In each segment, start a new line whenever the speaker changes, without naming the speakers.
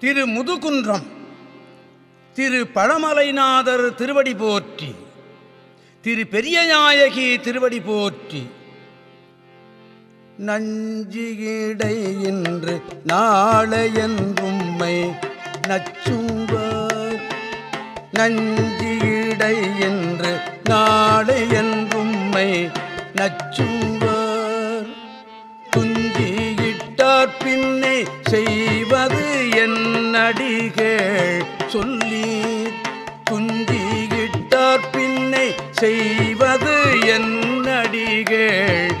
திரு முதுகுன்றம் திரு பழமலைநாதர் திருவடி போற்றி திரு பெரியநாயகி திருவடி போற்றி. நஞ்சிகிடை என்று நாளையன்றும்மை நச்சும்பார். நஞ்சிகிடை என்று நாளையன்றும்மை நச்சும்பார். துஞ்சியிட்டார் பின்னே செய்வது என்று அடிகள் சொல்லி துஞ்சியிட்டார். பின்னை செய்வது என் அடிகள்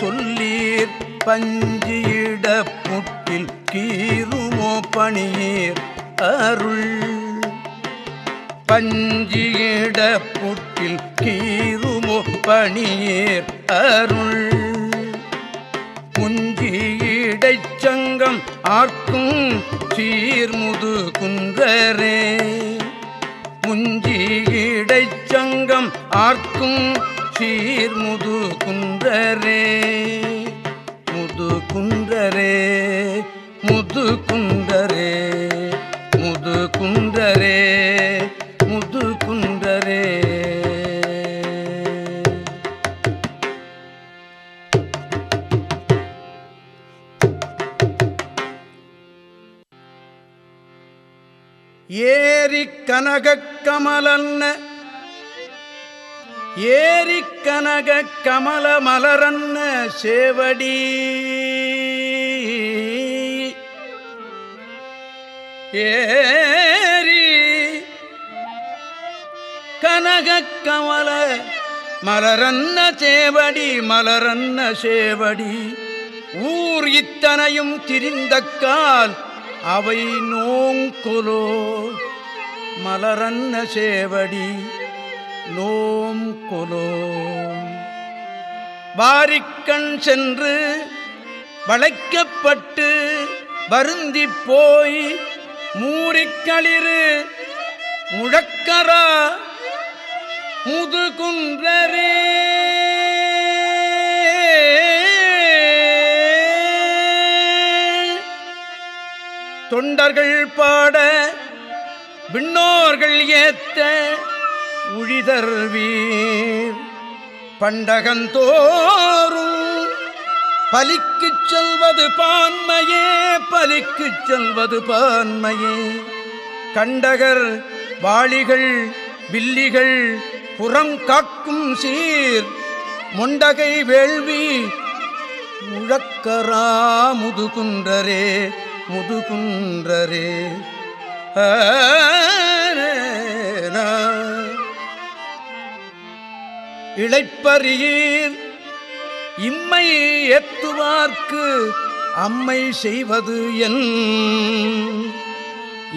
சொல்லீர் பஞ்சியிட முட்டில் கீருமோ பணியீர் அருள். பஞ்சியிட புட்டில் கீருமோ பணியீர் அருள். முஞ்சியிடைச் சங்கம் ஆர்க்கும் சீர்முது குன்றரே. முஞ்சியிடைச் சங்கம் ஆர்க்கும் சீர்முது குன்றரே. முது குன்றரே முது குன்றரே முது குன்றரே. ஏரி கனகக் கமலன்ன ஏரி கனக கமல மலரன்ன சேவடி. ஏரி கனக கமல மலரன்ன சேவடி மலரன்ன சேவடி. ஊர் இத்தனையும் திரிந்தக்கால் அவை நோங்கொலோ மலரன்ன சேவடி நோம் கொலோ வாரிக்கண் சென்று வளைக்கப்பட்டு வருந்தி போய் மூரிக்களிறு முழக்கரா முதுகுன்ற தொண்டர்கள் பாட விண்ணோர்கள் ஏத்த உழிதர் வீர் பண்டகந்தோறும் பலிக்குச் செல்வது பான்மையே பலிக்குச் செல்வது பான்மையே. கண்டகர் வாளிகள் வில்லிகள் புறம் காக்கும் சீர். மொண்டகை வேள்வி முழக்கரா முதுகுன்றரே. முதுகுன்றரே. இழைப்பறியீர் இம்மை ஏத்துவார்க்கு அம்மை செய்வது என்.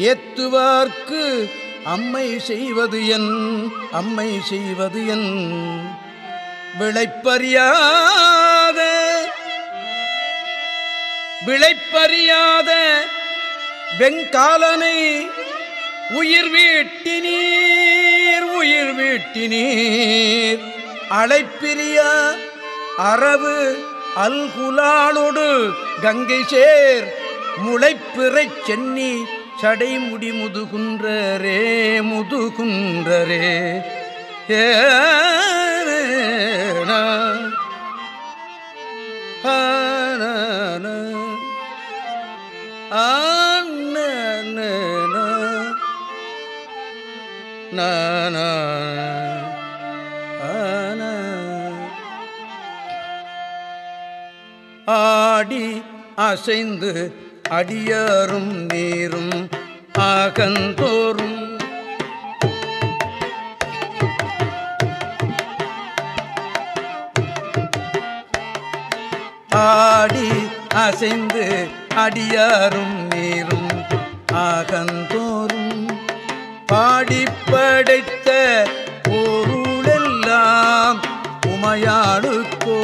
ஏத்துவார்க்கு அம்மை செய்வது என் அம்மை செய்வது என். விளைப்பறியார் விளைப்பறியாத வெங்காலனை உயிர் வீட்டினீர் உயிர் வீட்டினீர். அழைப்பிரிய அரவு அல்குலாளோடு கங்கை சேர் முளைப்பிறை சென்னி சடை முடி முதுகுன்றரே முதுகுன்றரே. ஏ அசைந்து அடியாரும் நீரும் ஆகந்தோறும் ஆடி அசைந்து அடியாரும் நீரும் ஆகந்தோறும் பாடிப்படைத்த பொருளெல்லாம் உமையாளுக்கோ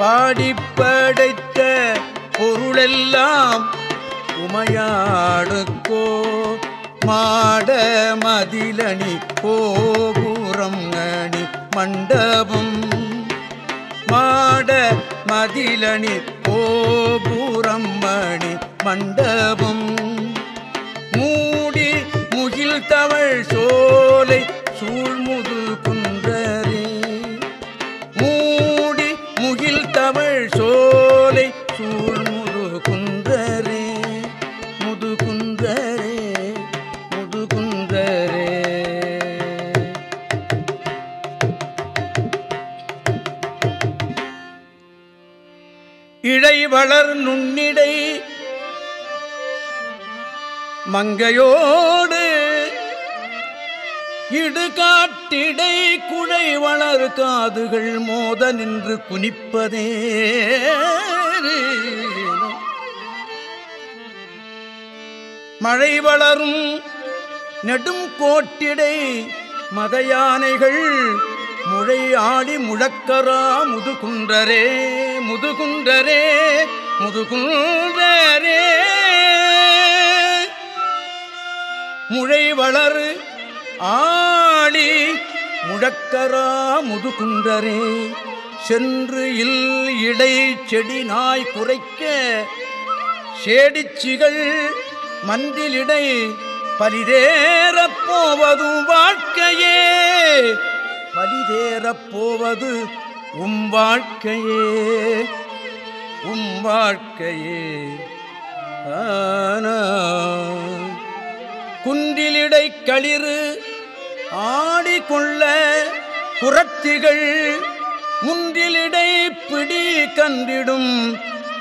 பாடிப்படைத்த படைத்த உமையாடுக்கோ மாட மதிலணி கோபுரம் அணி மண்டபம். மாட மதிலணி கோபுரம் அணி மண்டபம். மூடி முகில் தவள் சோலை சூழ்மு மலர் நுண்ணிடை மங்கையோடு இடுகாட்டிடை குழை வளர் காதுகள் மோத நின்று குனிப்பதே மழை வளரும் நெடும் கோட்டிடை மத யானைகள் முழை ஆடி முழக்கரா முதுகுன்றரே முதுகுன்றரே முதுகுன்றரே. முழை வளரு ஆடி முழக்கரா முதுகுன்றரே சென்று இல் இடை செடி நாய் குறைக்க சேடிச்சிகள் மன்றிலிடை பலிதேறப் போவதும் வாழ்க்கையே. பலிதேறப் போவது உம் வாழ்க்கையே உம் வாழ்க்கையே. குன்றிலிடை களிறு ஆடிக்கொள்ள புரட்சிகள் முன்றிலிடை பிடி கண்டிடும்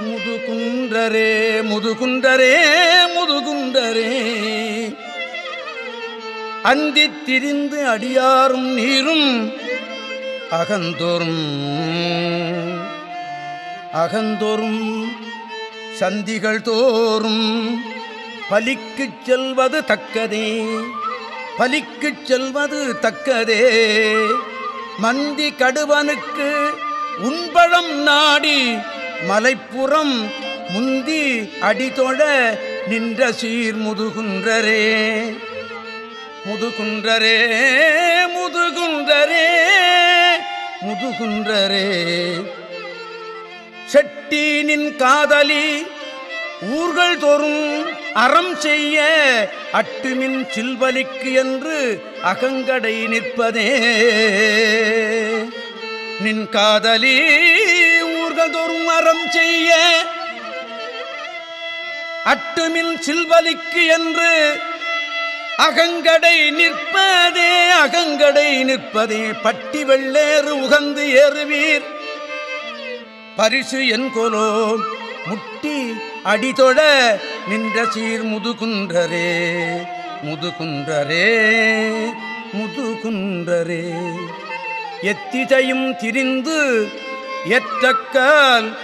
முதுகுன்றரே முதுகுன்றரே முதுகுன்றரே. அந்தி திரிந்து அடியாரும் நீரும் அகந்தோறும். அகந்தோறும் சந்திகள் தோறும் பலிக்குச் செல்வது தக்கதே பலிக்குச் செல்வது தக்கதே. மந்தி கடுவனுக்கு உண்பழம் நாடி மலைப்புறம் முந்தி அடிதொழ நின்ற சீர் முதுகுன்றரே முதுகுன்றரே முதுகுன்றரே. செட்டீனின் காதலி ஊர்கள் தோறும் அறம் செய்ய அட்டுமின் சில்வலிக்கு என்று அகங்கடை நிற்பதே. நின் காதலி ஊர்கள் தோறும் அறம் செய்ய அட்டுமின் சில்வலிக்கு என்று அகங்கடை நிற்பதே அகங்கடை நிற்பதே. பட்டி வெள்ளேறு உகந்து ஏறுவீர். பரிசு என் என்கொலோ முட்டி அடிதொழ நின்ற சீர் முதுகுன்றரே. முதுகுன்றரே முதுகுன்றரே. எத்திசையும் திரிந்து எற்றக்கால்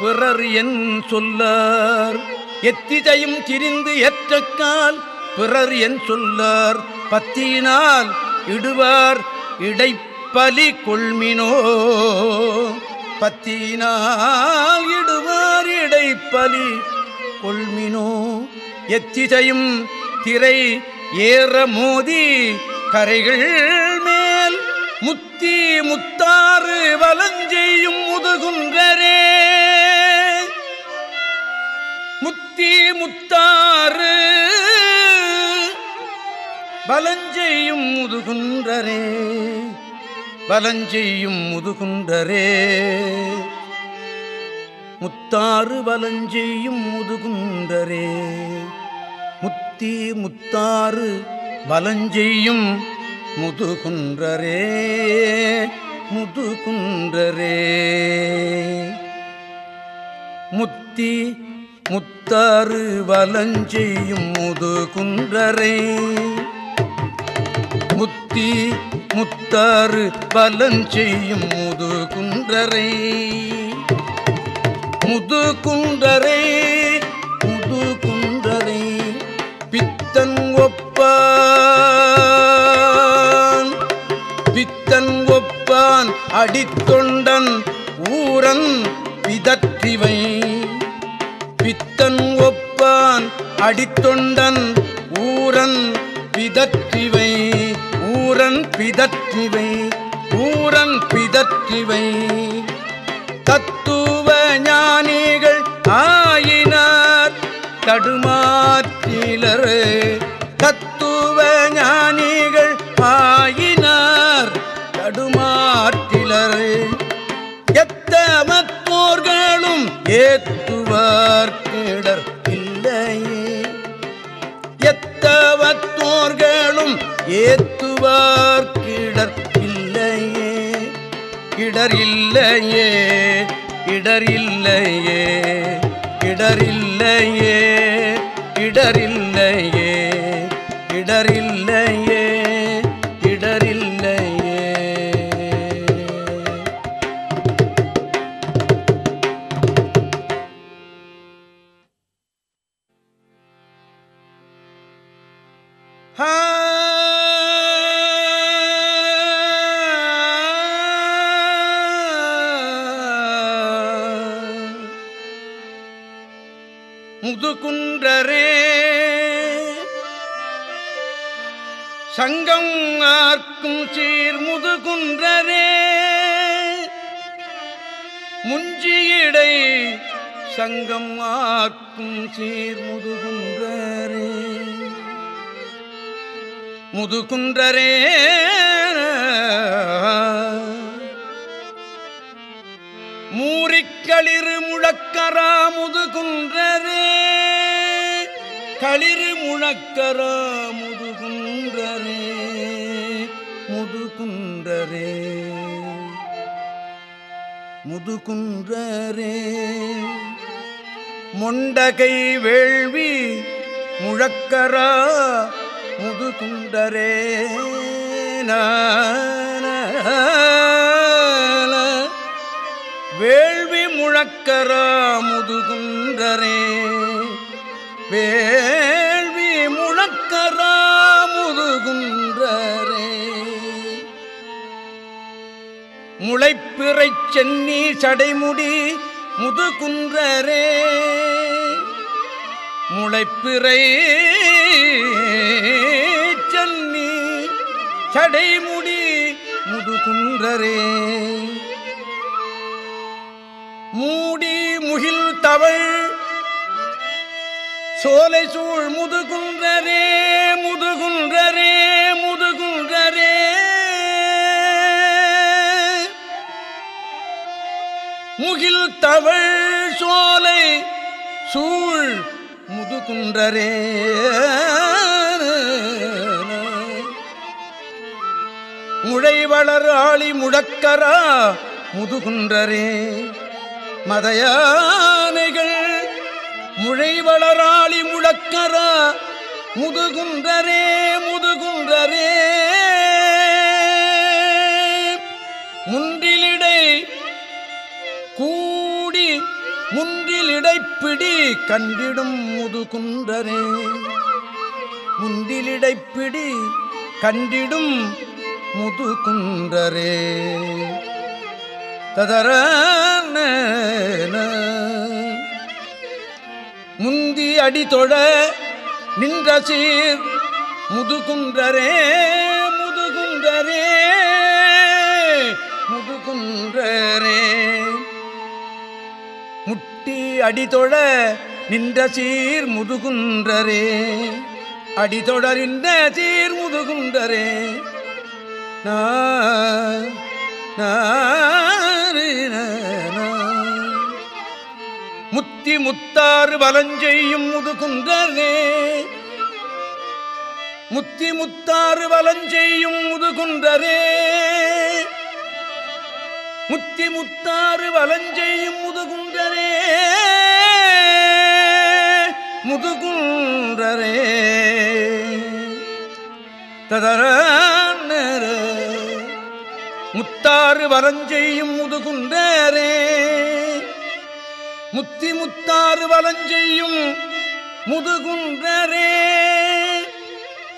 பிறர் என் சொல்லார். எத்திசையும் திரிந்து எற்றக்கால் பிறர் என் சொல்லார் பத்தியினால் இடுவார் இடைப்பலி கொள்மினோ. பத்தினால் இடுவார் இடைப்பலி கொள்மினோ. எத்திசையும் திரை ஏற மோதி கரைகள் மேல் முத்தி முத்தாறு வலஞ்செய்யும் முதுகுன்றரே முத்தி முத்தாறு பலஞ்செய்யும் முதுகுன்றரே பலஞ்செய்யும் முதுகுன்றரே. முத்தாறு பலஞ்செய்யும் முதுகுன்றரே முத்தி முத்தாறு பலஞ்செய்யும் முதுகுன்றரே முதுகுன்றரே. முத்தி முத்தாறு வலஞ்செய்யும் முதுகுன்றரே. முத்தி முத்தாறு பலஞ்செய்யும் முதுகுன்றரை. முதுகுன்றரை முதுகுன்றரை பித்தன் ஒப்பான். பித்தன் ஒப்பான் அடித்தொண்டன் ஊரன் பிதற்றிவை. பித்தன் ஒப்பான் அடித்தொண்டன் பிதற்றிவை ஊரன் பிதற்றிவை. தத்துவ ஞானிகள் ஆயினார் தடுமாற்றிலர் தத்துவ ஞானிகள் ஆயினார் தடுமாற்றிலர் எத்தமத்தோர்களும் ஏத்துவார் கிடர் இல்லையே. எத்தவத்தோர்களும் ஏத்துவார் கிடர் இல்லையே இடர் இல்லையே இடர் இல்லையே இடர் இல்லையே இடர் இல்லையே. முதுகுன்றரே. சங்கம் ஆர்க்கும் சீர் முதுகுன்றரே. முஞ்சியடை சங்கம் ஆர்க்கும் சீர் முதுகுன்றரே. முதுகுன்றரே. களிறு முழக்கரா முதுகுன்றரே. களிறு முழக்கரா முதுகுன்றரே. முதுகுன்றரே. முதுகுன்றரே. மொண்டகை வேள்வி முழக்கரா முதுகுண்டரே வேள்வி முழக்கர முதுகுன்றரே வேள்வி முழக்கர முதுகுன்றரே முளைப்பிறை சென்னி சடைமுடி முதுகுன்றரே முளைப்பிறை சென்னி சடைமுடி முதுகுன்றரே தவள். சோலை சூழ் முதுகுன்றரே முதுகுன்றரே முதுகுன்றரே. முகில் தவள் சோலை சூழ் முதுகுன்றரே. முழை வளர் ஆளி முடக்கரா முதுகுன்றரே. மதையானைகள் முழைவளராளி முழக்கரா முதுகுன்றரே முதுகுன்றரே முன்றிலிடை கூடி முன்றிலிடைப்பிடி கண்டிடும் முதுகுன்றரே முன்றிலிடைப்பிடி கண்டிடும் முதுகுன்றரே ததர முந்தி அடிதொழ நின்ற சீர் முதுகுன்றரே முதுகுன்றரே முதுகுன்றரே. முட்டி அடிதொழ நின்ற சீர் முதுகுன்றரே. அடிதொடரின்ற சீர் முதுகுன்றரே. நான் முத்தி முத்தாறு வலஞ்செய்யும் முதுகுன்றரே முத்தி முத்தாறு வலஞ்செய்யும் முதுகுன்றரே முத்தி முத்தாறு வலஞ்செய்யும் முதுகுன்றரே முதுகுன்றரே ததர முத்தாறு வலஞ்செய்யும் முதுகுன்றரே முத்தி முத்தாறு வலஞ்செய்யும் முதுகுன்றரே.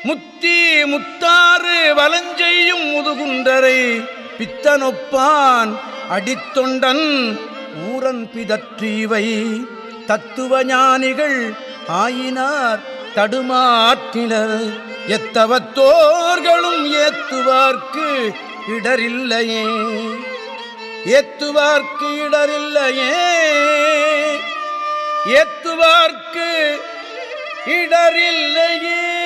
முத்தி முத்தாறு வலஞ்செய்யும் முதுகுன்றரை பித்தனொப்பான் அடித்தொண்டன் ஊரன் பிதற்றீவை. தத்துவ ஞானிகள் ஆயினார் தடுமாற்றினர். எத்தவத்தோர்களும் ஏத்துவார்க்கு இடரில்லையே. எத்துவார்க்கு இடரில்லையே. எத்துவார்க்கு இடரில்லையே.